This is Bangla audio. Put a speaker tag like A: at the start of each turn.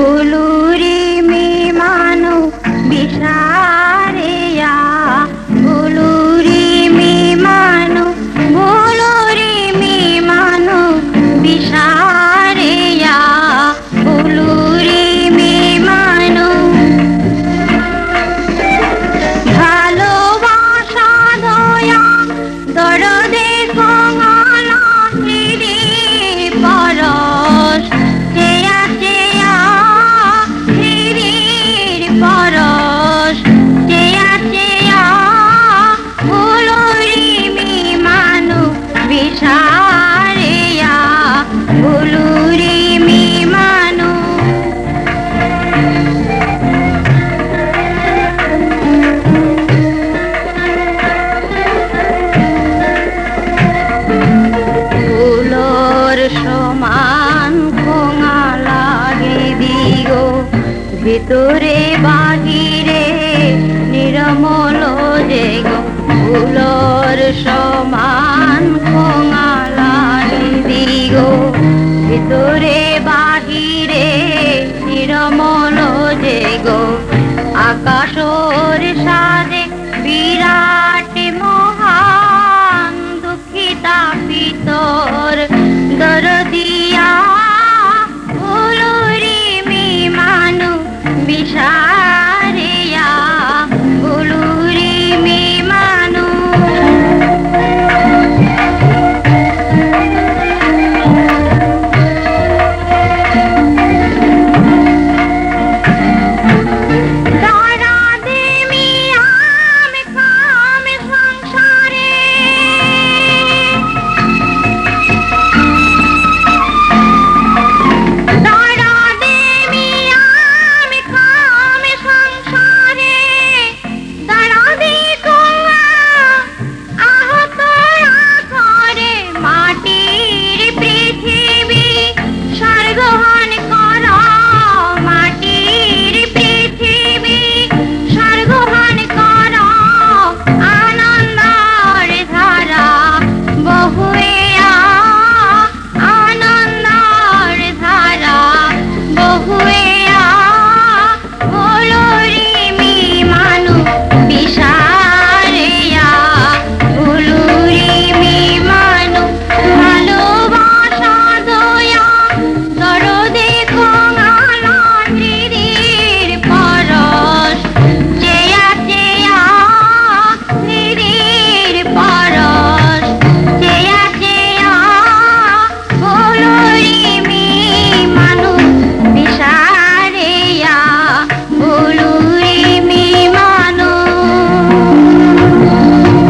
A: बोलो ভিতরে বাহিরে নিরমল যে গুলোর সমান shine.